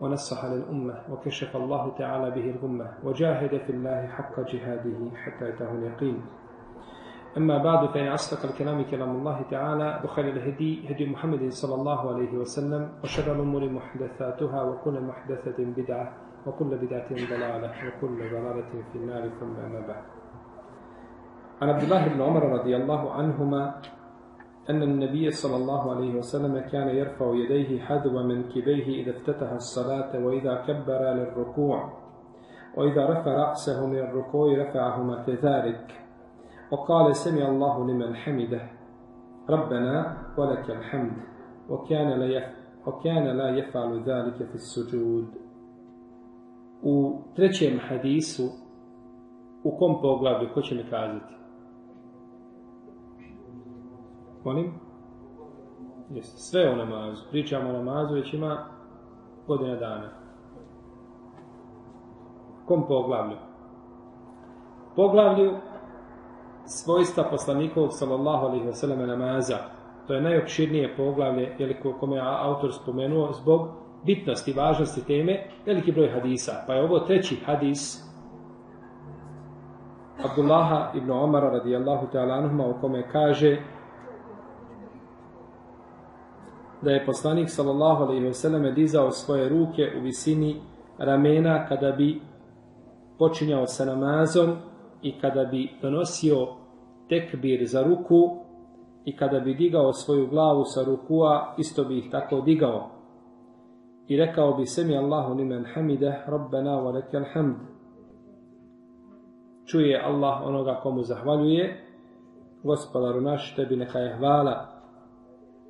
ونصح للأمة وكشف الله تعالى به الغمة وجاهد في الله حق جهاده حتى أتاه اليقين. أما بعد فإن أصدق الكلام كلام الله تعالى وخير الهدي هدي محمد صلى الله عليه وسلم وشر الأمور محدثاتها وكل محدثة بدعة وكل بدعة ضلالة وكل ضلالة في النار ثم أما بعد. عن عبد الله بن عمر رضي الله عنهما أن النبي صلى الله عليه وسلم كان يرفع يديه حذو منكبيه إذا افتتح الصلاة وإذا كبر للركوع وإذا رفع رأسه من الركوع رفعهما كذلك وقال سمع الله لمن حمده ربنا ولك الحمد وكان لا. وكان لا يفعل ذلك في السجود U trećem hadisu, u kom poglavlju? Molim? Jeste, sve o namazu. Pričamo o namazu, već ima godina dana. Kom poglavlju? Poglavlju svojstva poslanikovog sallallahu alaihi wasallam namaza. To je najopširnije poglavlje, je kome je autor spomenuo, zbog bitnosti, važnosti teme, veliki broj hadisa. Pa je ovo treći hadis Abdullaha ibn Omara radijallahu ta'ala anhuma u kome kaže da je poslanik sallallahu alejhi ve selleme dizao svoje ruke u visini ramena kada bi počinjao sa namazom i kada bi donosio tekbir za ruku i kada bi digao svoju glavu sa rukua, isto bi ih tako digao. I rekao bi semi Allahu limen hamide, rabbena wa lekal hamd. Čuje Allah onoga komu zahvaljuje, gospodaru naš, tebi neka je hvala,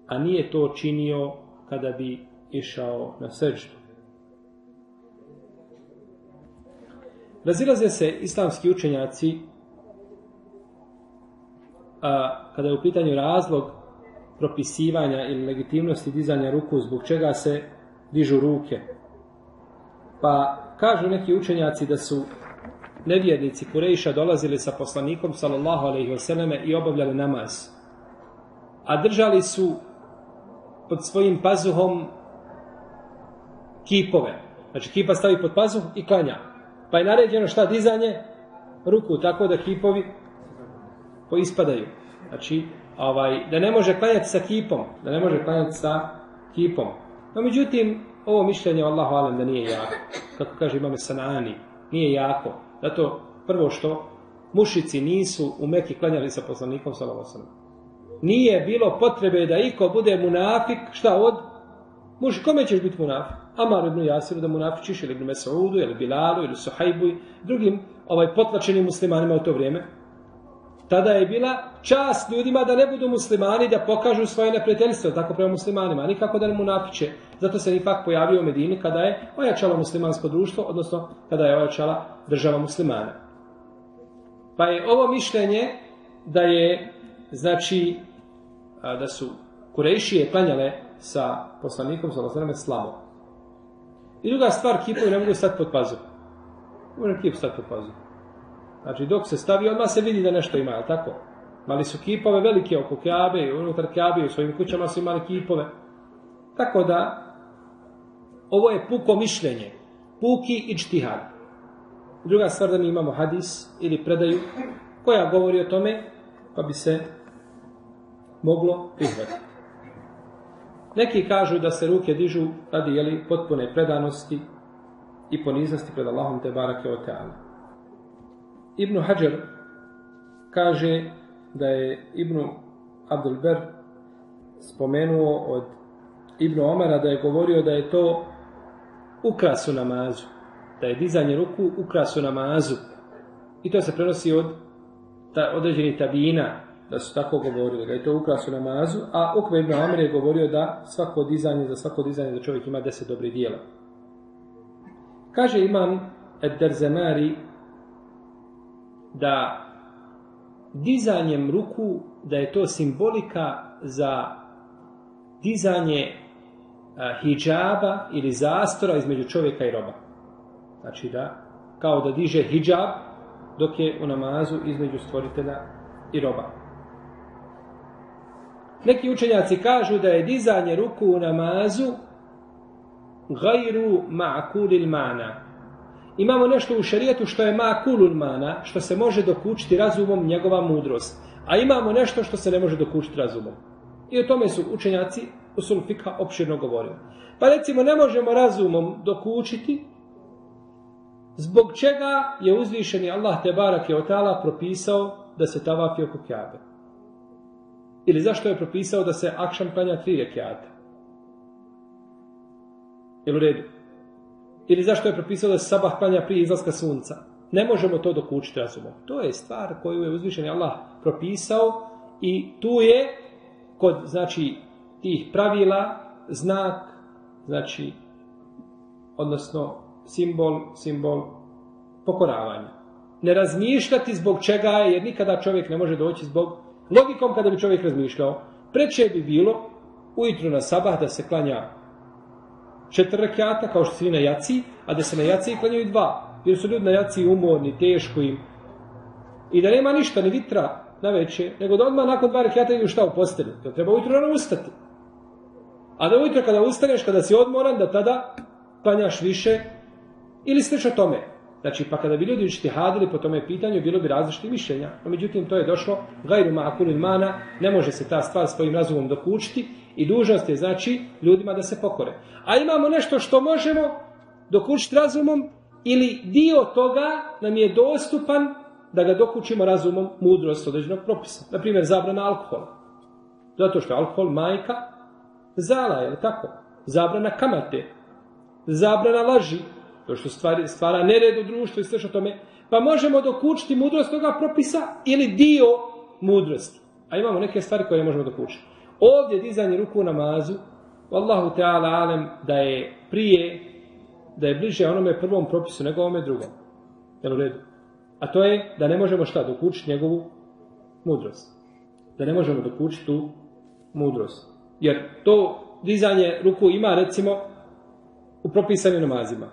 a nije to činio kada bi išao na srđu. Razilaze se islamski učenjaci a, kada je u pitanju razlog propisivanja ili legitimnosti dizanja ruku zbog čega se dižu ruke. Pa kažu neki učenjaci da su nevjernici Kurejša dolazili sa poslanikom sallallahu alejhi ve i obavljali namaz. A držali su pod svojim pazuhom kipove. Znači kipa stavi pod pazuh i klanja. Pa je naređeno šta dizanje? Ruku, tako da kipovi poispadaju. Znači, ovaj, da ne može klanjati sa kipom, da ne može klanjati sa kipom. No, međutim, ovo mišljenje Allahu alem da nije jako. Kako kaže imame Sanani, nije jako. Zato, prvo što, mušici nisu u Meki klanjali sa poslanikom sallallahu Nije bilo potrebe da iko bude munafik, šta od? Muži, kome ćeš biti munafik? Amar ibn Jasiru da munafičiš, ili ibn Mesaudu, ili Bilalu, ili Suhajbu, drugim ovaj potlačenim muslimanima u to vrijeme. Tada je bila čast ljudima da ne budu muslimani, da pokažu svoje neprijateljstvo, tako prema muslimanima, nikako da ne munafiče. Zato se ipak pojavio u Medini kada je ojačalo muslimansko društvo, odnosno kada je ojačala država muslimana. Pa je ovo mišljenje da je, znači, da su Kurejšije klanjale sa poslanikom sa Lazarame slabo. I druga stvar, kipovi ne mogu stati pod pazu. Ne može kip stati pod pazu. Znači, dok se stavi, odmah se vidi da nešto ima, je tako? Mali su kipove velike oko Kjabe i unutar Kjabe u svojim kućama su imali kipove. Tako da, ovo je puko mišljenje. Puki i čtihad. Druga stvar da mi imamo hadis ili predaju koja govori o tome, pa bi se moglo prihvatiti. Neki kažu da se ruke dižu radi jeli, potpune predanosti i poniznosti pred Allahom te barake o teala. Ibnu Hajar kaže da je Ibnu Abdul Ber spomenuo od Ibnu Omara da je govorio da je to ukras u namazu. Da je dizanje ruku ukras u namazu. I to se prenosi od ta, određenih tabina da su tako govorili, da je to ukras u namazu, a Ukve ibn Amir je govorio da svako dizanje, za svako dizanje da čovjek ima deset dobrih dijela. Kaže imam Ed-Derzemari da dizanjem ruku, da je to simbolika za dizanje a, hijaba ili zastora između čovjeka i roba. Znači da, kao da diže hijab dok je u namazu između stvoritelja i roba. Neki učenjaci kažu da je dizanje ruku u namazu gajru ma'kulil mana. Imamo nešto u šarijetu što je ma'kulul mana, što se može dokučiti razumom njegova mudrost. A imamo nešto što se ne može dokučiti razumom. I o tome su učenjaci u sulfika opširno govorili. Pa recimo ne možemo razumom dokučiti zbog čega je uzvišeni Allah te barak je otala propisao da se tavafi oko kjabe. Ili zašto je propisao da se akšam klanja tri rekiata. Jel u redu? Ili zašto je propisao da se sabah klanja prije izlaska sunca? Ne možemo to dokučiti razumom. To je stvar koju je uzvišeni Allah propisao i tu je kod znači tih pravila znak znači odnosno simbol simbol pokoravanja. Ne razmišljati zbog čega je, jer nikada čovjek ne može doći zbog logikom kada bi čovjek razmišljao. Preče bi bilo ujutru na sabah da se klanja četiri rekiata, kao što svi na jaci, a da se na jaci klanjaju dva. Jer su ljudi na jaci umorni, teško im. I da nema ništa, ni vitra na veće, nego da odmah nakon dva rekiata idu šta u postelju. To treba ujutru rano ustati. A da ujutro kada ustaneš, kada si odmoran, da tada klanjaš više ili slično tome. Znači, pa kada bi ljudi učiti hadili po tome pitanju, bilo bi različite mišljenja. No, međutim, to je došlo, gajru ma'akulin mana, ne može se ta stvar svojim razumom dokučiti i dužnost je, znači, ljudima da se pokore. A imamo nešto što možemo dokučiti razumom ili dio toga nam je dostupan da ga dokučimo razumom mudrost određenog propisa. Naprimjer, zabrana alkohola. Zato što je alkohol majka zala, je li tako? Zabrana kamate, zabrana laži, to što stvari, stvara nered u društvu i sve što tome, pa možemo dokučiti mudrost toga propisa ili dio mudrosti. A imamo neke stvari koje ne možemo dokučiti. Ovdje dizanje ruku u namazu, Allahu Teala alem, da je prije, da je bliže onome prvom propisu nego ovome drugom. Jel u redu? A to je da ne možemo šta dokučiti njegovu mudrost. Da ne možemo dokučiti tu mudrost. Jer to dizanje ruku ima recimo u propisanim namazima.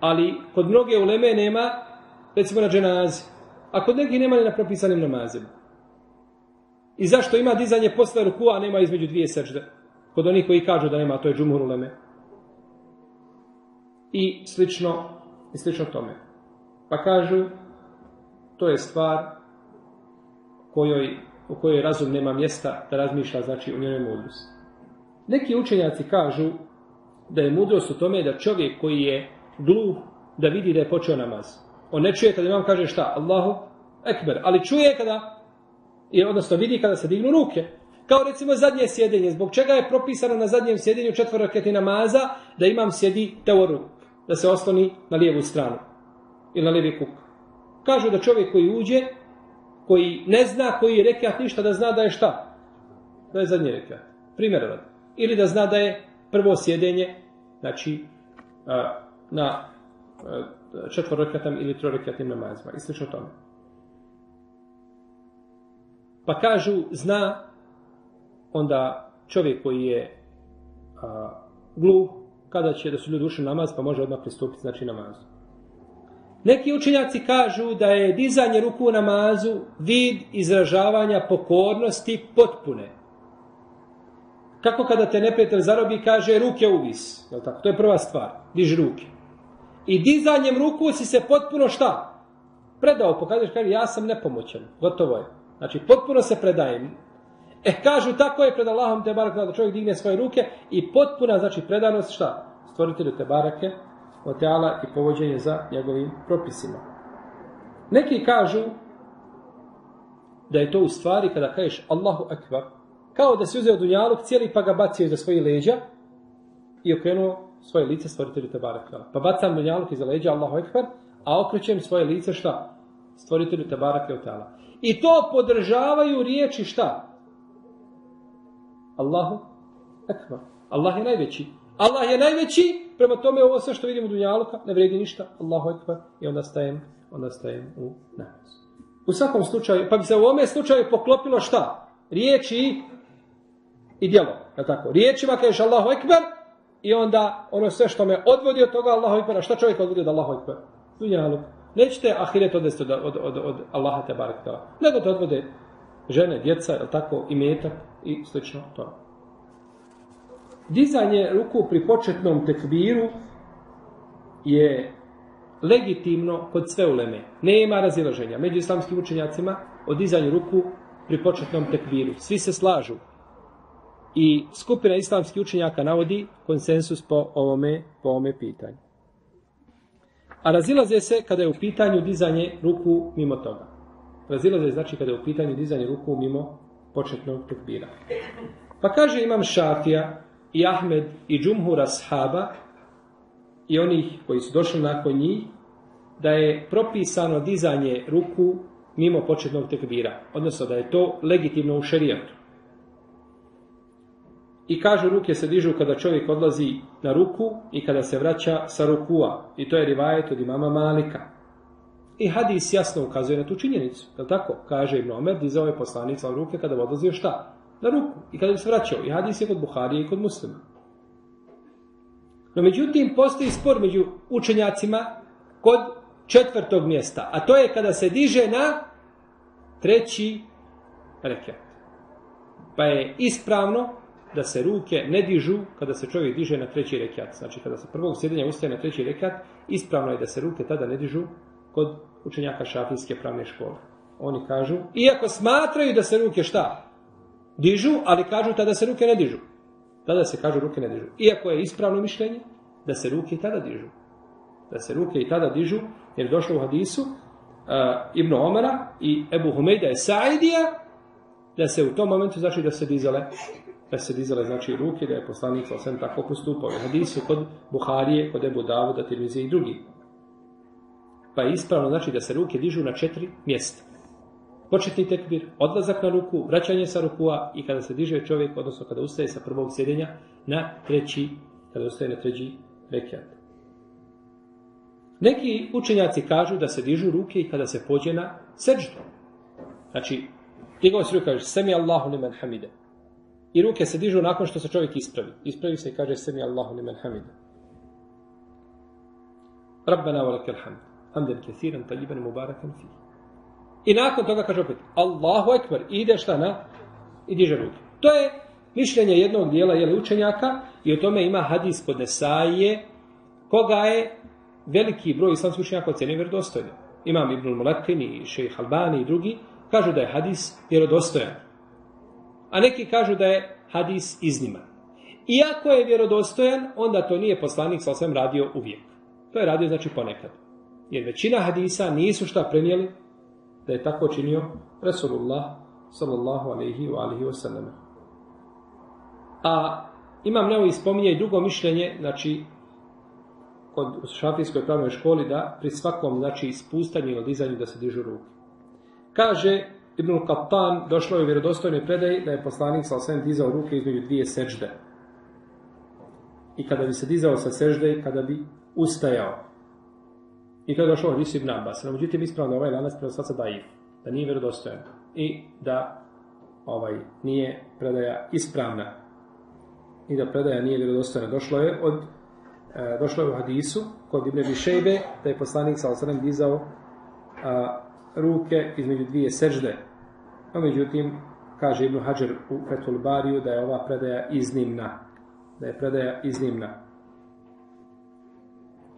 Ali kod mnoge uleme nema recimo na dženazi. A kod nekih nema ni na propisanim namazima. I zašto ima dizanje posle ruku, a nema između dvije sečde? Kod onih koji kažu da nema, to je džumhur uleme. I slično, i slično tome. Pa kažu, to je stvar kojoj, u kojoj razum nema mjesta da razmišlja, znači, u njoj mudrost. Neki učenjaci kažu da je mudrost u tome da čovjek koji je gluh, da vidi da je počeo namaz. On ne čuje kada imam kaže šta? Allahu ekber. Ali čuje kada, odnosno vidi kada se dignu ruke. Kao recimo zadnje sjedenje. Zbog čega je propisano na zadnjem sjedenju četvoraketi namaza da imam sjedi teoru. Da se osloni na lijevu stranu. Ili na lijevi kuk. Kažu da čovjek koji uđe, koji ne zna koji je rekiat ništa, da zna da je šta? Da je zadnji rekiat. Primjer. Ili da zna da je prvo sjedenje, znači na četvorokjatam ili trorokjatim namazima. I slično tome. Pa kažu, zna onda čovjek koji je a, gluh, kada će da su ljudi ušli namaz, pa može odmah pristupiti znači namazu. Neki učenjaci kažu da je dizanje ruku u namazu vid izražavanja pokornosti potpune. Kako kada te neprijatelj zarobi, kaže ruke uvis. Je tako? To je prva stvar. Diži ruke. I dizanjem ruku si se potpuno šta? Predao, pokazuješ, kaže, ja sam nepomoćan. Gotovo je. Znači, potpuno se predajem. E, kažu, tako je pred Allahom te barake, da čovjek digne svoje ruke i potpuna, znači, predanost šta? Stvoritelju te barake, oteala i povođenje za njegovim propisima. Neki kažu da je to u stvari kada kažeš Allahu akbar, kao da si uzeo dunjaluk cijeli pa ga bacio iza svojih leđa i okrenuo svoje lice stvoritelju te barakala. Pa bacam dunjaluk iza leđa Allahu ekber, a okrećem svoje lice šta? Stvoritelju te barakala. I to podržavaju riječi šta? Allahu ekber. Allah je najveći. Allah je najveći, prema tome ovo sve što vidimo u dunjaluka ne vredi ništa. Allahu ekber. I onda stajem onda stajem u namaz. U svakom slučaju, pa bi se u ovome slučaju poklopilo šta? Riječi i djelo. Je tako? Riječima kažeš Allahu Ekber i onda ono sve što me odvodi od toga Allahu Ekber. Šta čovjek odvodi od Allahu Ekber? Dunjaluk. Nećete ahiret odvesti od, od, od, od Allaha te barek Nego te odvode žene, djeca, je tako, i metak i slično to. Dizanje ruku pri početnom tekbiru je legitimno kod sve uleme. Nema razilaženja. Među islamskim učenjacima o dizanju ruku pri početnom tekbiru. Svi se slažu. I skupina islamskih učenjaka navodi konsensus po ovome, po ovome pitanju. A razilaze se kada je u pitanju dizanje ruku mimo toga. Razilaze znači kada je u pitanju dizanje ruku mimo početnog tekbira. Pa kaže imam Šafija i Ahmed i Džumhura Ashaba i onih koji su došli nakon njih, da je propisano dizanje ruku mimo početnog tekbira. Odnosno da je to legitimno u šerijatu. I kažu ruke se dižu kada čovjek odlazi na ruku i kada se vraća sa rukua. I to je rivajet od imama Malika. I hadis jasno ukazuje na tu činjenicu. Je tako? Kaže Ibn Omer, dizao je poslanica ruke kada odlazio šta? Na ruku. I kada bi se vraćao. I hadis je kod Buharije i kod muslima. No međutim, postoji spor među učenjacima kod četvrtog mjesta. A to je kada se diže na treći rekat. Pa je ispravno da se ruke ne dižu kada se čovjek diže na treći rekat. Znači kada se prvog sjedenja ustaje na treći rekat, ispravno je da se ruke tada ne dižu kod učenjaka šafijske pravne škole. Oni kažu, iako smatraju da se ruke šta? Dižu, ali kažu tada se ruke ne dižu. Tada se kažu ruke ne dižu. Iako je ispravno mišljenje da se ruke i tada dižu. Da se ruke i tada dižu, jer je došlo u hadisu uh, Ibn Omara i Ebu Humejda je Saidija, da se u tom momentu znači da se dizale da se dizale znači ruke, da je poslanik sam tako postupao. Hadisu kod Buharije, kod Ebu Davuda, Tirmizi i drugi. Pa je ispravno znači da se ruke dižu na četiri mjesta. Početni tekbir, odlazak na ruku, vraćanje sa rukua i kada se diže čovjek, odnosno kada ustaje sa prvog sjedenja, na treći, kada ustaje na treći rekiat. Neki učenjaci kažu da se dižu ruke i kada se pođe na seđu. Znači, njegov se kaže, semi Allahu liman hamide. I ruke se dižu nakon što se čovjek ispravi. Ispravi se i kaže, semi Allahu liman hamide. Rabbana wa lakal hamd. Hamdan kathiran tajiban mubarakan fi. I nakon toga kaže opet Allahu ekber. I ide šta na? I diže ruke. To je mišljenje jednog dijela jeli, učenjaka i o tome ima hadis kod Nesaije koga je veliki broj islamskih učenjaka ocjenio vjerodostojno. Imam Ibn Mulakin i Šejh Albani i drugi kažu da je hadis vjerodostojan. A neki kažu da je hadis izniman. Iako je vjerodostojan, onda to nije poslanik sa osvijem radio uvijek. To je radio znači ponekad. Jer većina hadisa nisu šta prenijeli da je tako činio Resulullah sallallahu alaihi wa alihi wa sallam. A imam nevo spominje i drugo mišljenje, znači kod u šafijskoj pravnoj školi da pri svakom znači spustanju ili dizanju da se dižu ruke. Kaže Ibn Qattan došlo je u vjerodostojnoj predaji da je poslanik sa osvijem dizao ruke između dvije sežde. I kada bi se dizao sa sežde, kada bi ustajao. I to je došlo od Ibn Abbas. No, međutim, ispravno ovaj lanac prenosaca daif, da nije vjerodostojan i da ovaj nije predaja ispravna i da predaja nije vjerodostojna. Došlo je od e, došlo je u hadisu kod Ibn Bišejbe da je poslanik sa dizao a, ruke između dvije sežde. No, međutim, kaže Ibn Hajar u Fetul Bariju da je ova predaja iznimna. Da je predaja iznimna.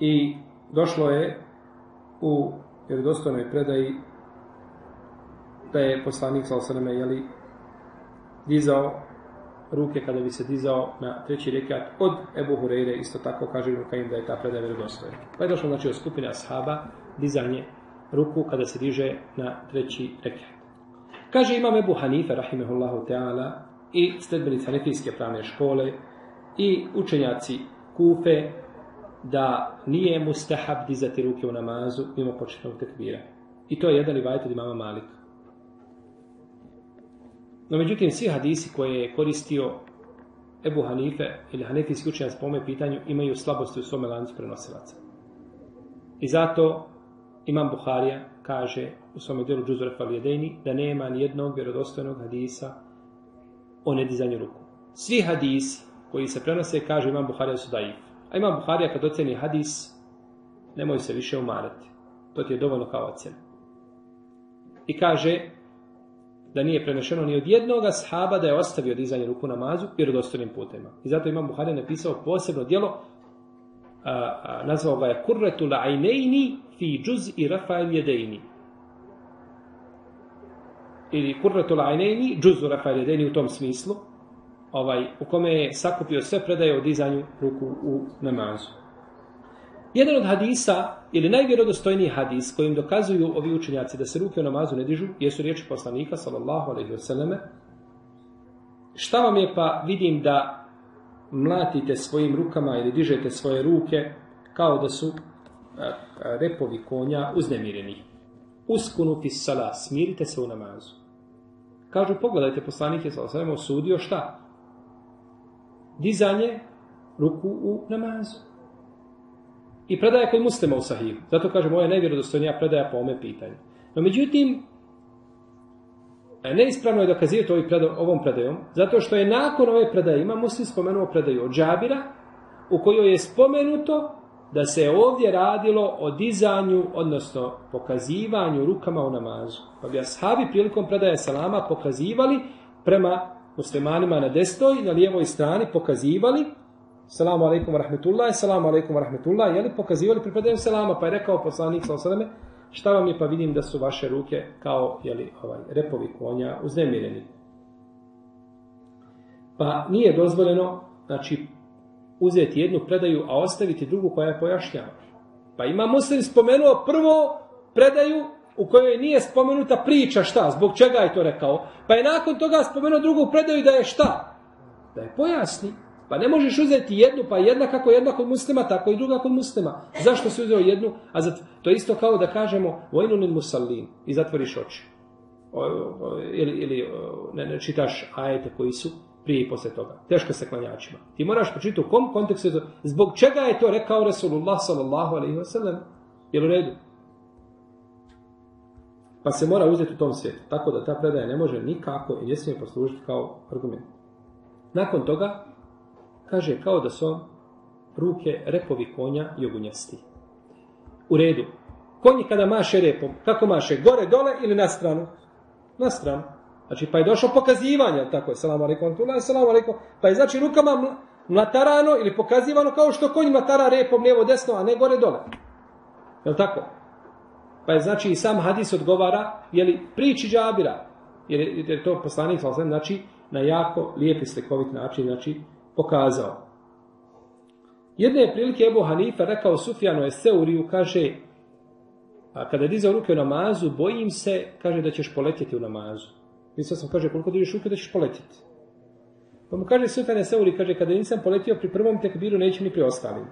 I došlo je u vjerodostojnoj predaji da je poslanik sa osaname jeli, dizao ruke kada bi se dizao na treći rekat od Ebu Hureyre, isto tako kaže Ibn Kajim da je ta predaja vjerodostojna. Pa je došlo znači od skupine ashaba dizanje ruku kada se diže na treći rekat. Kaže imam Ebu Hanife, rahimehullahu ta'ala, i sledbenici hanefijske pravne škole, i učenjaci Kufe, da nije mustahab dizati ruke u namazu mimo početnog tekbira. I to je jedan rivajet od imama Malika. No međutim, svi hadisi koje je koristio Ebu Hanife ili Hanefijski učenjac po ome pitanju imaju slabosti u svome lancu prenosilaca. I zato Imam Buharija kaže u svome djelu Džuzur Falijedejni da nema ni jednog vjerodostojnog hadisa o nedizanju ruku. Svi hadisi koji se prenose, kaže Imam Buharija su daif. A Imam Buharija kad oceni hadis, nemoj se više umarati. To ti je dovoljno kao ocjena. I kaže da nije prenešeno ni od jednoga sahaba da je ostavio dizanje ruku namazu vjerodostojnim putima. I zato Imam Buharija napisao posebno djelo nazvao ga je kurretu la'ajnejni fi džuz i rafael jedejni. Ili kurretu la'ajnejni, džuzu rafael jedejni u tom smislu, ovaj, u kome je sakupio sve predaje o dizanju ruku u namazu. Jedan od hadisa, ili najvjerodostojniji hadis kojim dokazuju ovi učenjaci da se ruke u namazu ne dižu, jesu riječi poslanika, sallallahu alaihi wasallam, šta vam je pa vidim da mlatite svojim rukama ili dižete svoje ruke kao da su repovi konja uznemireni. Uskunuti sala, smirite se u namazu. Kažu, pogledajte, poslanik je sa osudio šta? Dizanje ruku u namazu. I predaje kod muslima u sahihu. Zato kaže, moja najvjerodostojnija predaja po ome pitanju. No međutim, neispravno je dokazivati ovaj predo, ovom predajom, zato što je nakon ove predaje, ima muslim spomenuo predaju od Džabira, u kojoj je spomenuto da se ovdje radilo o dizanju, odnosno pokazivanju rukama u namazu. Pa bi ashabi prilikom predaje salama pokazivali prema muslimanima na desnoj, na lijevoj strani pokazivali Salamu alaikum rahmetullah, salamu alaikum rahmetullah, jeli pokazivali pri predajem salama, pa je rekao poslanik sa osadame, Šta vam je pa vidim da su vaše ruke kao jeli, ovaj, repovi konja uznemireni. Pa nije dozvoljeno znači, uzeti jednu predaju, a ostaviti drugu koja je pojašnjava. Pa ima muslim spomenuo prvo predaju u kojoj nije spomenuta priča šta, zbog čega je to rekao. Pa je nakon toga spomenuo drugu predaju da je šta? Da je pojasni. Pa ne možeš uzeti jednu, pa jedna kako jedna kod muslima, tako i druga kod muslima. Zašto si uzeo jednu? A zat, to je isto kao da kažemo vojnunin musallin i zatvoriš oči. O, o, ili ili ne, ne čitaš ajete koji su prije i posle toga. Teško se klanjačima. Ti moraš pročitati u kom kontekstu. Zbog čega je to rekao Resulullah sallallahu alaihi wa sallam? U redu? Pa se mora uzeti u tom svijetu. Tako da ta predaja ne može nikako i ne smije poslužiti kao argument. Nakon toga, kaže kao da su ruke repovi konja jogunjasti. U redu. Konji kada maše repom, kako maše? Gore, dole ili na stranu? Na stranu. Znači, pa je došlo pokazivanje, tako je, salamu alaikum, salamu alaikum, pa je znači rukama mlatarano ili pokazivano kao što konj mlatara repom lijevo desno, a ne gore dole. Je li tako? Pa je znači i sam hadis odgovara, je li priči džabira, jer je, jer to poslanik, znači, na jako lijep i slikovit način, znači, pokazao. Jedne je prilike Ebu Hanifa rekao Sufjanu Eseuriju, kaže, a kada je dizao ruke u namazu, bojim se, kaže da ćeš poletjeti u namazu. Mislio sam, kaže, koliko dižeš ruke da ćeš poletjeti. Pa mu kaže Sufjan Eseuri, kaže, kada nisam poletio pri prvom tekbiru, neću ni pri ostalim.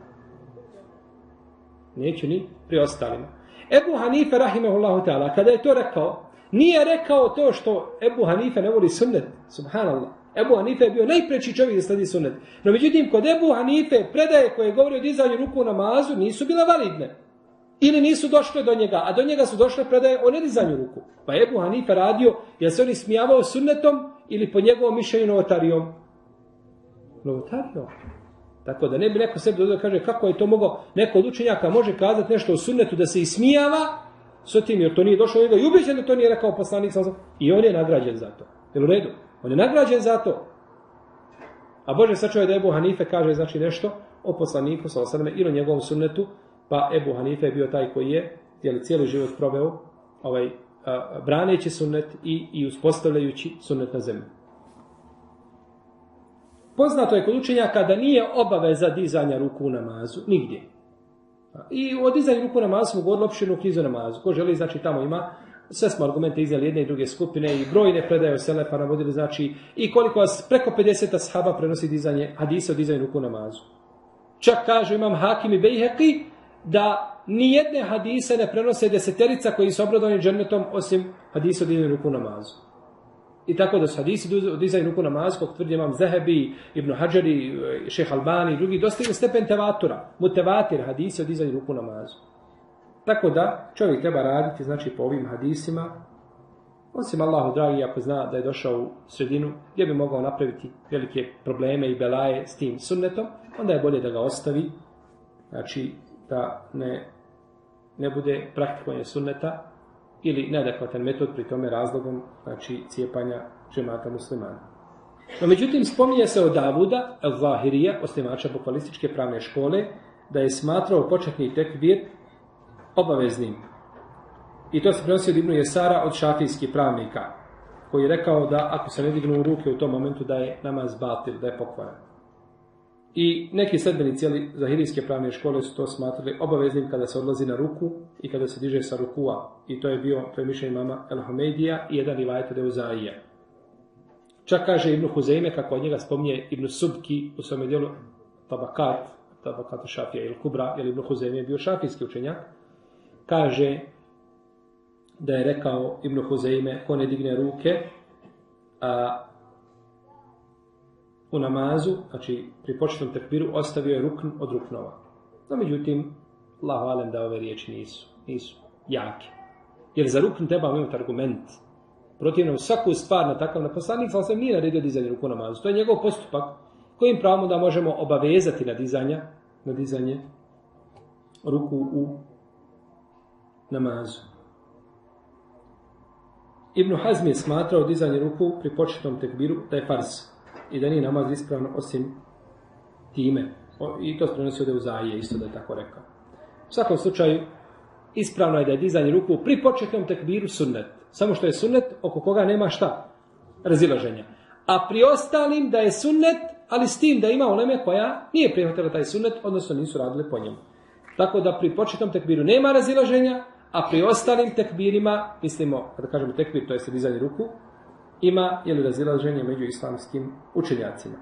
Neću ni pri ostalim. Ebu Hanife, rahimahullahu ta'ala, kada je to rekao, nije rekao to što Ebu Hanife ne voli sunnet, subhanallah. Ebu Hanife je bio najpreći čovjek da sledi sunnet. No međutim, kod Ebu Hanife predaje koje govori o dizanju ruku u namazu nisu bile validne. Ili nisu došle do njega, a do njega su došle predaje o nedizanju ruku. Pa Ebu Hanife radio, je se on ismijavao sunnetom ili po njegovom mišljenju novotarijom? Novotarijom. Tako da ne bi neko sebi dodao kaže kako je to mogao, neko od učenjaka može kazati nešto o sunnetu da se ismijava, s tim jer to nije došlo njega i ubeđen da to nije rekao poslanik sam i on je nagrađen za to. Jel u redu? On je nagrađen za to. A Bože sačuje da Ebu Hanife kaže znači nešto o poslaniku sa osadame ili o njegovom sunnetu, pa Ebu Hanife je bio taj koji je jeli, cijeli život proveo ovaj, a, braneći sunnet i, i uspostavljajući sunnet na zemlji. Poznato je kod učenjaka da nije obaveza dizanja ruku u namazu, nigdje. I o dizanju ruku u namazu smo govorili opštinu knjizu namazu. Ko želi, znači tamo ima sve smo argumente iznijeli jedne i druge skupine i brojne predaje o Selefa navodili, znači i koliko vas preko 50 ashaba prenosi dizanje, hadise o dizanju ruku namazu. Čak kažu imam Hakim i Bejheki da ni jedne hadise ne prenose deseterica koji su obradovani džennetom osim hadise o ruku namazu. I tako da su hadisi o dizanju ruku namazu, kog tvrdi imam Zehebi, Ibn Hadžari, Šeh Albani i drugi, dostigli stepen tevatura, mutevatir hadise o dizanju ruku namazu. Tako da čovjek treba raditi znači po ovim hadisima, osim Allahu dragi ako zna da je došao u sredinu gdje bi mogao napraviti velike probleme i belaje s tim sunnetom, onda je bolje da ga ostavi, znači da ne, ne bude praktikovanje sunneta ili neadekvatan metod pri tome razlogom znači cijepanja džemata muslimana. No međutim, spominje se od Davuda, al-Zahirija, osnivača bukvalističke pravne škole, da je smatrao početni tekbir obaveznim. I to se prenosi od Ibnu Jesara od šafijskih pravnika, koji je rekao da ako se ne dignu ruke u tom momentu da je namaz batil, da je pokvaran. I neki sledbenici zahirijske pravne škole su to smatrali obaveznim kada se odlazi na ruku i kada se diže sa rukua. I to je bio, to je mišljenje mama El Homeidija i jedan rivajta Deuzaija. Čak kaže Ibnu Huzeime, kako od njega spominje Ibnu Subki u svome dijelu Tabakat, Tabakat Šafija ili Kubra, jer Ibnu Huzeime je bio šafijski učenjak, kaže da je rekao Ibnu Huzeime, ko ne digne ruke, a, u namazu, znači pri početnom tekbiru, ostavio je rukn od ruknova. No, međutim, Allah valem da ove riječi nisu, nisu jake. Jer za rukn treba imati argument. Protivno, svaku stvar na takav, na poslanik sam nije naredio dizanje ruku u namazu. To je njegov postupak kojim pravom da možemo obavezati na dizanje, na dizanje ruku u namazu. Ibn Hazm je smatrao dizanje ruku pri početnom tekbiru da je fars i da nije namaz ispravno osim time. I to se prenosi u Zaje, isto da je tako rekao. U svakom slučaju, ispravno je da je dizanje ruku pri početnom tekbiru sunnet. Samo što je sunnet oko koga nema šta? Razilaženja. A pri ostalim da je sunnet, ali s tim da ima onome koja nije prihvatila taj sunnet, odnosno nisu radile po njemu. Tako da pri početnom tekbiru nema razilaženja, a pri ostalim tekbirima, mislimo, kada kažemo tekbir, to je dizanje ruku, ima ili razilaženje među islamskim učenjacima.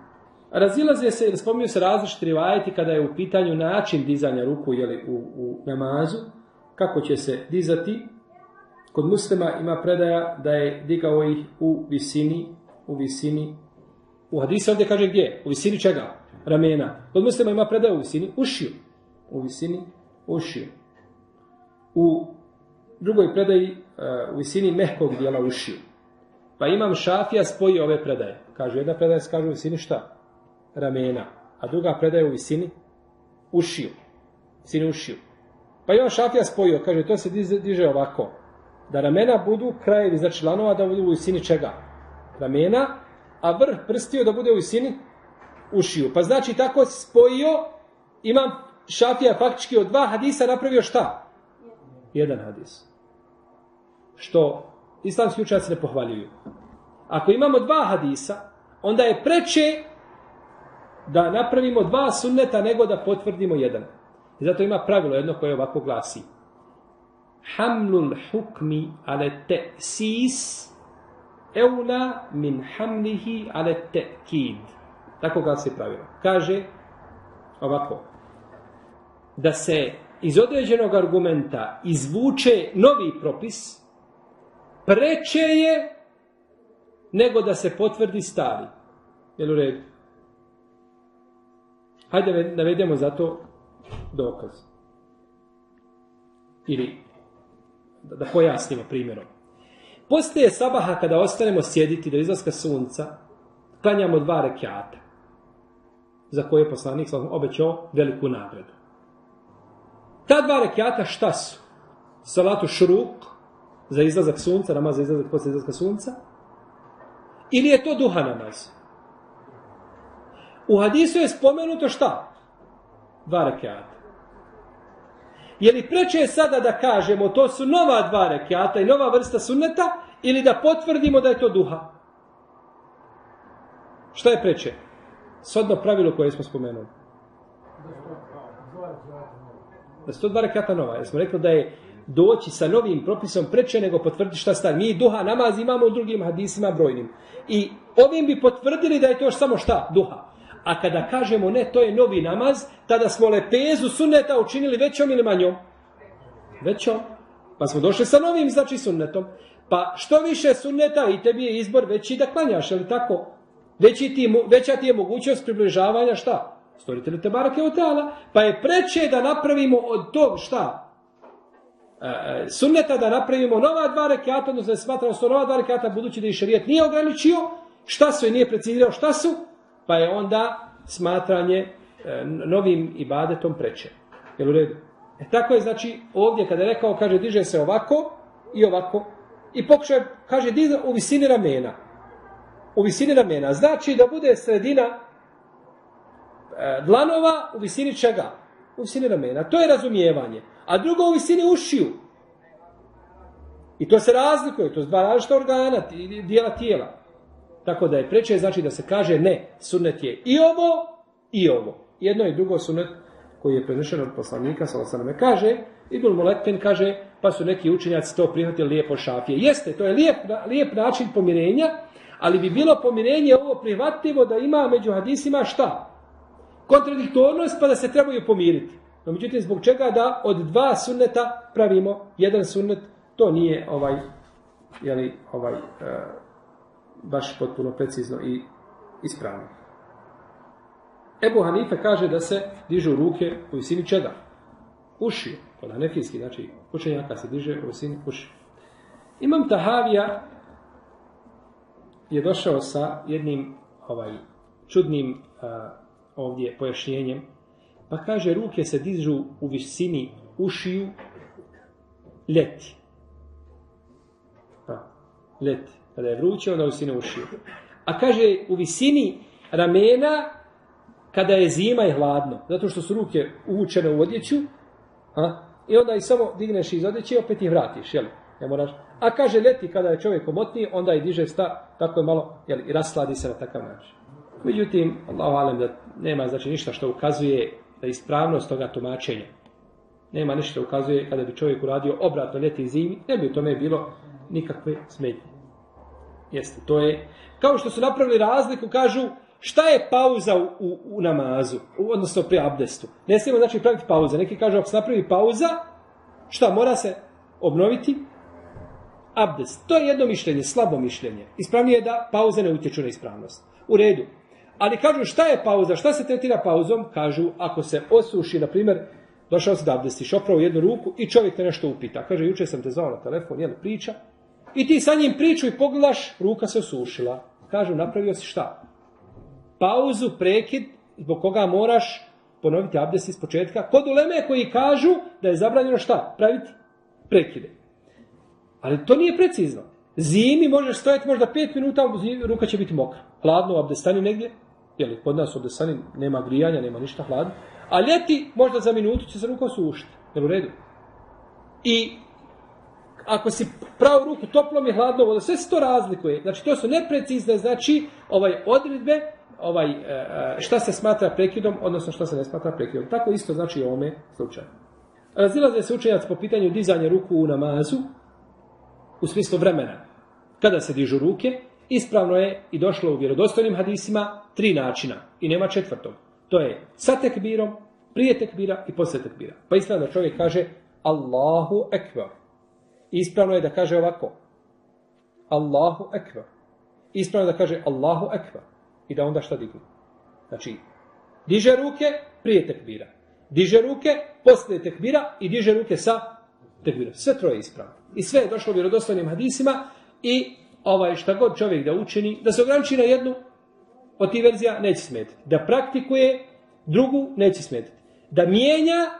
Razilaze se spominju se različiti rivajeti kada je u pitanju način dizanja ruku jeli, u, u namazu, kako će se dizati. Kod muslima ima predaja da je digao ih u visini, u visini, u hadisu ovdje kaže gdje? U visini čega? Ramena. Kod muslima ima predaja u visini ušiju. U visini ušiju. U drugoj predaji uh, u visini mehkog dijela ušiju. Pa imam šafija spoji ove predaje. Kaže, jedna predaja se kaže u visini šta? Ramena. A druga predaja u visini ušiju. Visini ušiju. Pa imam šafija spojio. Kaže, to se diže, ovako. Da ramena budu krajevi, znači lanova da budu u visini čega? Ramena. A vrh prstio da bude u visini ušiju. Pa znači tako spojio, imam šafija faktički od dva hadisa napravio šta? Jedan hadis. Što islamski učenjaci ne pohvaljuju. Ako imamo dva hadisa, onda je preče da napravimo dva sunneta nego da potvrdimo jedan. I zato ima pravilo jedno koje ovako glasi. Hamlul hukmi ale te'sis eula min hamlihi ale te'kid. Tako glasi pravilo. Kaže ovako. Da se iz određenog argumenta izvuče novi propis, preče je nego da se potvrdi stari. Jel u redu? Hajde navedemo za to dokaz. Ili da, da pojasnimo primjerom. Postoje sabaha kada ostanemo sjediti do izlaska sunca, klanjamo dva rekiata, za koje je poslanik obećao veliku nagradu. Ta dva rekiata šta su? Salatu šruk, za izlazak sunca, namaz za izlazak posle izlaska sunca, ili je to duha namaz? U hadisu je spomenuto šta? Dva rekiata. Je li preče sada da kažemo to su nova dva rekiata i nova vrsta sunneta ili da potvrdimo da je to duha? Šta je preče? Sodno pravilo koje smo spomenuli. Da su to dva rekiata nova. Jer smo rekli da je doći sa novim propisom preče nego potvrditi šta stari. Mi duha namaz imamo u drugim hadisima brojnim. I ovim bi potvrdili da je to samo šta? Duha. A kada kažemo ne, to je novi namaz, tada smo lepezu sunneta učinili većom ili manjom? Većom. Pa smo došli sa novim, znači sunnetom. Pa što više sunneta i tebi je izbor veći da klanjaš, ali tako? Veći ti, veća ti je mogućnost približavanja šta? Stvoritelju te barake od tala. Pa je preče da napravimo od tog šta? E, sunneta da napravimo nova dva rekata, odnosno da smatramo su nova dva rekata, budući da i šarijet nije ograničio, šta su i nije precizirao šta su, pa je onda smatranje e, novim ibadetom preče. Jel u redu? E tako je, znači, ovdje kada je rekao, kaže, diže se ovako i ovako, i pokušaj, kaže, diže u visini ramena. U visini ramena. Znači da bude sredina e, dlanova u visini čega? U visini ramena. To je razumijevanje. A drugo u visini ušiju. I to se razlikuje, to je dva različita organa, dijela tijela. Tako da je preče znači da se kaže ne, sunnet je i ovo i ovo. Jedno i drugo sunnet koji je prenešen od poslanika, sa kaže, Ibn Moletin kaže, pa su neki učenjaci to prihvatili lijepo šafije. Jeste, to je lijep, lijep način pomirenja, ali bi bilo pomirenje ovo prihvatljivo da ima među hadisima šta? Kontradiktornost pa da se trebaju pomiriti. No međutim, zbog čega da od dva sunneta pravimo jedan sunnet, to nije ovaj, jeli, ovaj, e, baš potpuno precizno i ispravno. Ebu Hanife kaže da se dižu ruke u visini čega? Uši. Kod hanefijski, znači učenjaka se diže u visini uši. Imam Tahavija je došao sa jednim ovaj čudnim ovdje pojašnjenjem. Pa kaže, ruke se dižu u visini ušiju ljeti. Pa, ljeti. Kada je vruće, onda u visini ušiju. A kaže, u visini ramena kada je zima i hladno. Zato što su ruke uvučene u odjeću. A, I onda ih samo digneš iz odjeće i opet ih vratiš. Jel? Ne moraš. A kaže, ljeti kada je čovjek omotniji, onda i diže sta, tako je malo, jel, i rasladi se na takav način. Međutim, Allah alem da nema znači ništa što ukazuje da ispravnost toga tumačenja. Nema ništa ukazuje kada bi čovjek uradio obratno ljeti i zimi, ne bi u tome bilo nikakve smetnje. Jeste, to je, kao što su napravili razliku, kažu, šta je pauza u, u, namazu, odnosno pri abdestu. Ne smijemo znači praviti pauze. Neki kažu, ako se napravi pauza, šta, mora se obnoviti? Abdest. To je jedno mišljenje, slabo mišljenje. Ispravnije je da pauze ne utječu na ispravnost. U redu. Ali kažu šta je pauza, šta se tretira pauzom? Kažu ako se osuši, na primjer, došao si da abdestiš, opravo jednu ruku i čovjek te nešto upita. Kaže, juče sam te zvao na telefon, jedna priča. I ti sa njim priču i pogledaš, ruka se osušila. Kažu, napravio si šta? Pauzu, prekid, zbog koga moraš ponoviti abdest iz početka. Kod uleme koji kažu da je zabranjeno šta? Praviti prekide. Ali to nije precizno. Zimi možeš stojati možda pet minuta, ruka će biti mokra. Hladno u abdestani negdje, jer kod nas u abdestani nema grijanja, nema ništa hladno. A ljeti možda za minutu će se ruka osušiti. Jel u redu? I ako si pravu ruku toplom i hladno voda, sve se to razlikuje. Znači to su neprecizne, znači ovaj odredbe, ovaj, e, e, šta se smatra prekidom, odnosno šta se ne smatra prekidom. Tako isto znači u ovome slučaju. Razilaze se učenjac po pitanju dizanja ruku u namazu, u smislu vremena. Kada se dižu ruke, ispravno je i došlo u vjerodostojnim hadisima tri načina i nema četvrtog. To je sa tekbirom, prije tekbira i poslije tekbira. Pa ispravno čovjek kaže Allahu ekvar. Ispravno je da kaže ovako. Allahu ekvar. Ispravno je da kaže Allahu ekvar. I da onda šta digne. Znači, diže ruke prije tekbira. Diže ruke poslije tekbira i diže ruke sa tekbirom. Sve troje ispravno. I sve je došlo vjerodostojnim hadisima i ovaj šta god čovjek da učini, da se ograniči na jednu od tih verzija, neće smetiti. Da praktikuje drugu, neće smetiti. Da mijenja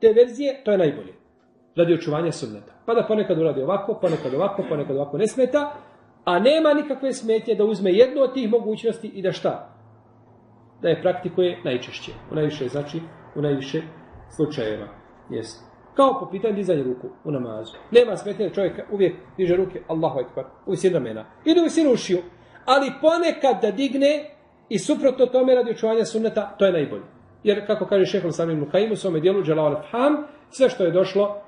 te verzije, to je najbolje. Radi očuvanja sunneta. Pa da ponekad uradi ovako, ponekad ovako, ponekad ovako ne smeta, a nema nikakve smetnje da uzme jednu od tih mogućnosti i da šta? Da je praktikuje najčešće. U najviše, znači, u najviše slučajeva. Jesi. Kao po pitanju dizanja ruku u namazu. Nema smetnje da čovjek uvijek diže ruke, Allahu ekbar, u visinu ramena. Ide u visinu ušiju. Ali ponekad da digne i suprotno tome radi očuvanja sunneta, to je najbolje. Jer, kako kaže šehol samim Mukaim u svome dijelu, Jalal Fham, sve što je došlo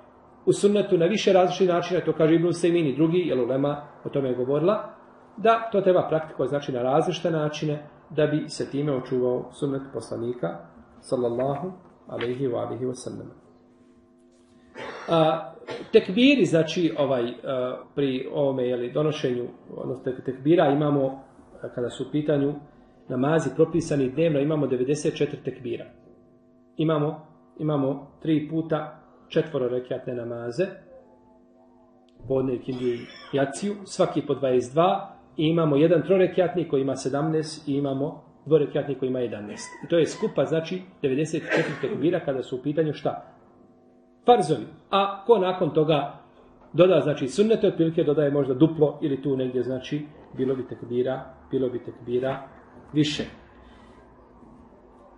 u sunnetu na više različitih načina, to kaže Ibn Sejmin i drugi, jer Ulema o tome je govorila, da to treba praktikovati znači na različite načine, da bi se time očuvao sunnet poslanika, sallallahu alaihi wa alihi wa sallam. A, tekbiri, znači, ovaj, pri ovome jeli, donošenju, odnosno tekbira imamo, kada su u pitanju namazi propisani dnevno, imamo 94 tekbira. Imamo, imamo tri puta četvoro rekatne namaze, podne, ikindiju i jaciju, svaki po 22, i imamo jedan trorekjatnik koji ima 17 i imamo dvorekjatnik koji ima 11. I to je skupa, znači, 94 tekbira kada su u pitanju šta? Farzovi. A ko nakon toga doda, znači, sunnete, otprilike dodaje možda duplo ili tu negdje, znači, bilo bi tekbira, bilo bi tekbira više.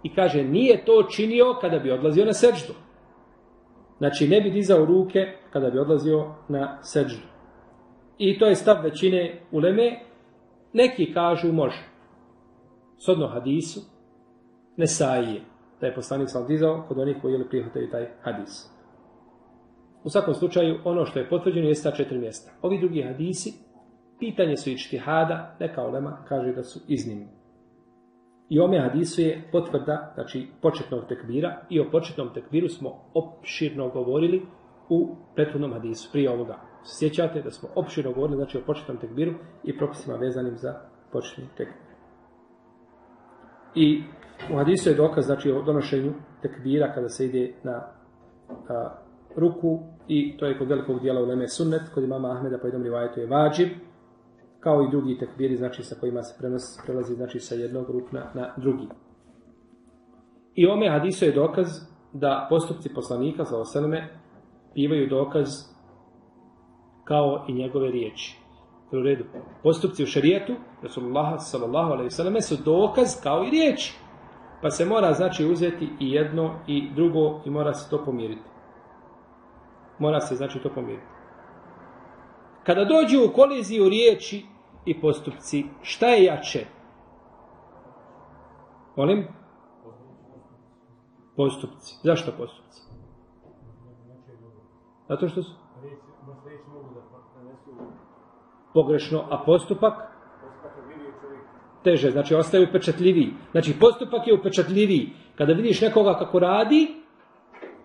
I kaže, nije to činio kada bi odlazio na seđdu. Znači, ne bi dizao ruke kada bi odlazio na seđdu. I to je stav većine uleme. Neki kažu može. Sodno hadisu, ne sajije. Da je poslanik sam dizao kod onih koji ili prihvataju taj hadis. U svakom slučaju, ono što je potvrđeno je ta četiri mjesta. Ovi drugi hadisi, pitanje su i čtihada, neka olema kaže da su iznimni. I ome hadisu je potvrda, znači početnog tekbira i o početnom tekbiru smo opširno govorili u prethodnom hadisu, prije ovoga. Sjećate da smo opširno govorili znači o početnom tekbiru i propisima vezanim za početni tekbir. I u hadisu je dokaz znači o donošenju tekbira kada se ide na a, ruku i to je kod velikog dijela u Leme sunnet, kod imama Ahmeda po jednom rivajetu je vađib, kao i drugi tekbiri, znači sa kojima se prenos, prelazi znači sa jednog rukna na drugi. I ome hadisu je dokaz da postupci poslanika, za osaleme, bivaju dokaz kao i njegove riječi. U redu. Postupci u šarijetu, Rasulullah sallam, su dokaz kao i riječi. Pa se mora znači uzeti i jedno i drugo i mora se to pomiriti. Mora se znači to pomiriti. Kada dođu u koliziju riječi i postupci, šta je jače? Molim? Postupci. Zašto postupci? Zato što su? Pogrešno, a postupak? Teže, znači ostaje upečatljiviji. Znači postupak je upečatljiviji. Kada vidiš nekoga kako radi,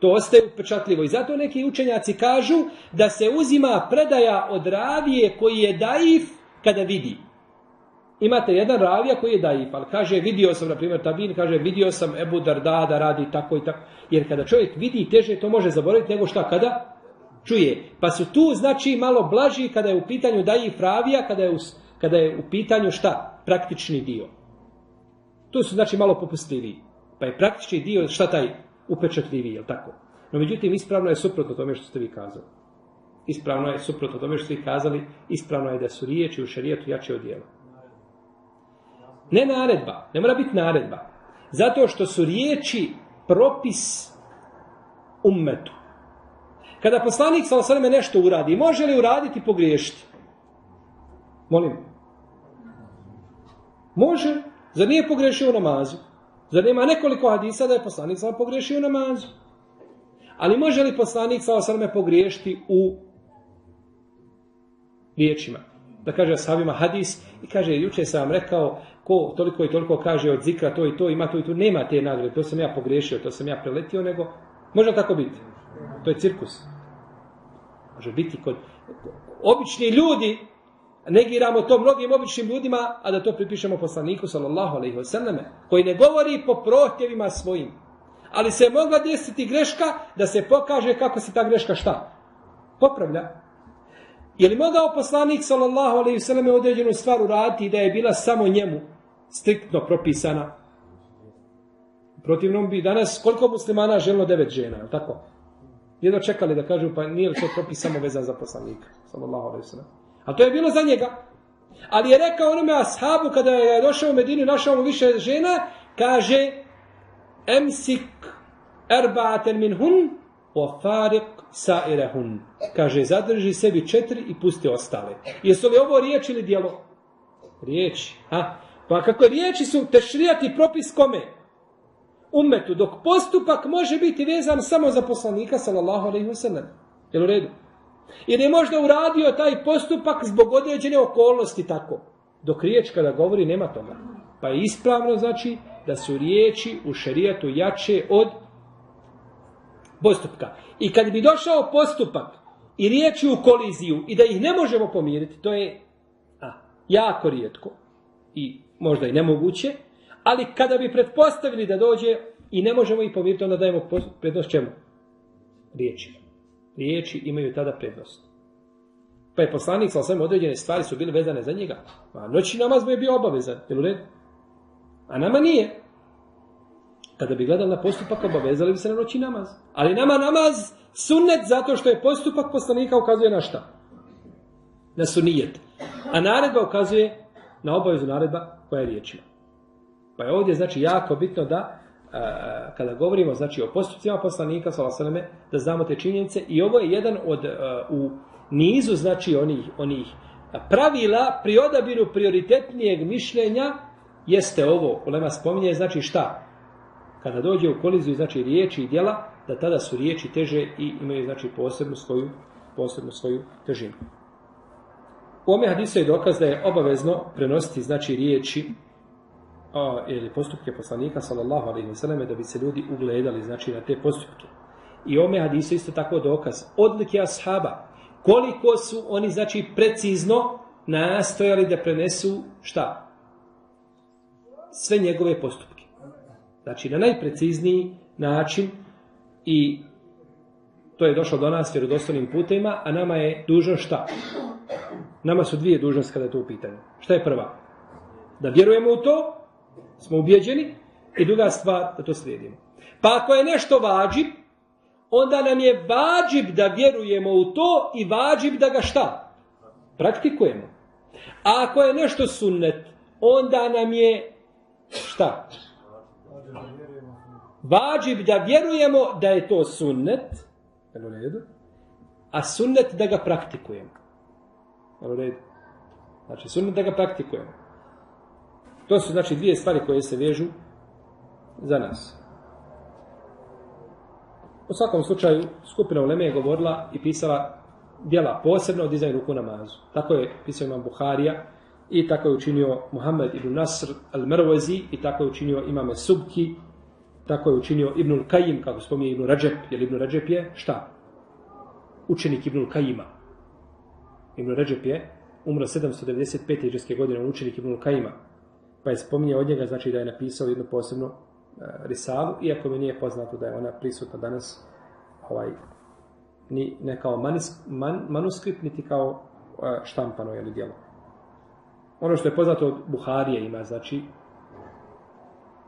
To ostaje upečatljivo. I zato neki učenjaci kažu da se uzima predaja od ravije koji je daif kada vidi. Imate jedan ravija koji je daif, ali kaže vidio sam, na primjer, Tabin kaže vidio sam Ebu Darda da radi tako i tako. Jer kada čovjek vidi teže to može zaboraviti nego šta kada čuje. Pa su tu znači malo blaži kada je u pitanju daif ravija, kada je u, kada je u pitanju šta? Praktični dio. Tu su znači malo popustljivi. Pa je praktični dio šta taj upečatljiviji, je tako? No međutim, ispravno je suprotno tome što ste vi kazali. Ispravno je suprotno tome što ste vi kazali, ispravno je da su riječi u šarijetu jače od dijela. Ne naredba, ne mora biti naredba. Zato što su riječi propis ummetu. Kada poslanik sa nešto uradi, može li uraditi pogriješiti? Molim. Može. Zar nije pogrešio u namazu? Zar nema nekoliko hadisa da je poslanik sa pogrešio u namazu? Ali može li poslanik sa pogriješiti u riječima? Da kaže sahabima hadis i kaže, juče sam vam rekao, ko toliko i toliko kaže od zikra to i to, ima to i to, nema te nagrade, to sam ja pogrešio, to sam ja preletio, nego može tako biti. To je cirkus. Može biti kod obični ljudi, negiramo to mnogim običnim ljudima, a da to pripišemo poslaniku, sallallahu alaihi wa sallam, koji ne govori po prohtjevima svojim. Ali se mogla desiti greška da se pokaže kako se ta greška šta? Popravlja. Je li mogao poslanik, sallallahu alaihi wa sallam, određenu stvar uraditi da je bila samo njemu striktno propisana? Protivnom bi danas, koliko muslimana želno devet žena, je tako? Jedno čekali da kažu, pa nije li to propis samo vezan za poslanika, sallallahu alaihi wa sallam. A to je bilo za njega. Ali je rekao onome ashabu kada je došao u Medinu našao mu više žena, kaže emsik erba'aten min hun o farik sairehun. Kaže, zadrži sebi četiri i pusti ostale. Jesu li ovo riječ ili dijelo? Riječi. Ha? Pa kako riječi su tešrijati propis kome? Umetu, dok postupak može biti vezan samo za poslanika, sallallahu alaihi wa sallam. Jel u redu? Jer je možda uradio taj postupak zbog određene okolnosti tako. Dok riječ kada govori nema toga. Pa je ispravno znači da su riječi u šerijatu jače od postupka. I kad bi došao postupak i riječi u koliziju i da ih ne možemo pomiriti, to je a, jako rijetko i možda i nemoguće, ali kada bi pretpostavili da dođe i ne možemo ih pomiriti, onda dajemo prednost čemu? Riječima riječi imaju tada prednost. Pa je poslanik sa svem određene stvari su bile vezane za njega. A noći namaz mu je bio obavezan. Jel u redu? A nama nije. Kada bi gledali na postupak, obavezali bi se na noći namaz. Ali nama namaz sunnet zato što je postupak poslanika ukazuje na šta? Na sunijet. A naredba ukazuje na obavezu naredba koja je riječima. Pa je ovdje znači jako bitno da a, kada govorimo znači o postupcima poslanika sallallahu da znamo te činjenice i ovo je jedan od a, u nizu znači onih onih pravila pri odabiru prioritetnijeg mišljenja jeste ovo. Ulema spominje znači šta? Kada dođe u koliziju znači riječi i djela, da tada su riječi teže i imaju znači posebnu svoju posebnu svoju težinu. U ome hadisu je dokaz da je obavezno prenositi znači riječi a, ili postupke poslanika sallallahu alejhi ve selleme da bi se ljudi ugledali znači na te postupke. I ome hadisu isto tako dokaz odlike ashaba koliko su oni znači precizno nastojali da prenesu šta? Sve njegove postupke. Znači na najprecizniji način i to je došlo do nas vjerodostojnim putima, a nama je dužno šta? Nama su dvije dužnosti kada je to u pitanju. Šta je prva? Da vjerujemo u to, smo ubjeđeni, i druga stvar, da to slijedimo. Pa ako je nešto vađib, onda nam je vađib da vjerujemo u to i vađib da ga šta? Praktikujemo. A ako je nešto sunnet, onda nam je šta? Vađib da vjerujemo da je to sunnet, a sunnet da ga praktikujemo. U redu. Znači, sunnet da ga praktikujemo. To su, znači, dvije stvari koje se vežu za nas. U svakom slučaju, skupina Uleme je govorila i pisala djela posebno o dizajnu ruku namazu. Tako je pisao imam Buharija i tako je učinio Muhammed ibn Nasr al-Merwazi i tako je učinio imame Subki, tako je učinio Ibnul Kajim, kako spominje Ibn Rajab, jer Ibn Rajab je šta? Učenik Ibnul Kajima. Ibn Ređep je umro 795. iđeske godine, on učenik Ibn Kajima. Pa je spominje od njega, znači da je napisao jednu posebnu uh, risalu, iako mi nije poznato da je ona prisutna danas ovaj, ni, ne kao manis, man, manuskript, niti kao uh, štampano ili djelo. Ono što je poznato od Buharije ima, znači,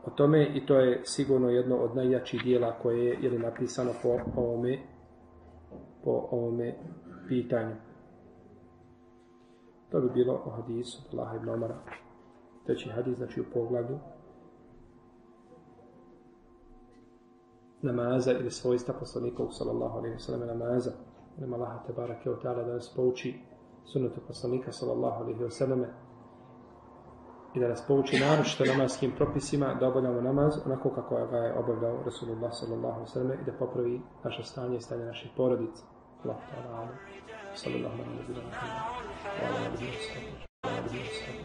o tome i to je sigurno jedno od najjačih dijela koje je ili napisano po ovome, po ovome pitanju. To bi bilo o hadisu Allah ibn Omara. Treći hadis, znači u pogledu namaza ili svojstva poslanika sallallahu alaihi sallam namaza. Nema Allah te barake ta'ala da nas pouči sunnetu poslanika sallallahu alaihi sallam i da nas pouči naročito namaskim propisima da obavljamo namaz onako kako ga je obavljao Rasulullah sallallahu sallam i da popravi naše stanje i stanje naših porodica. Allah ta'ala. Sallallahu alaihi wa sallam.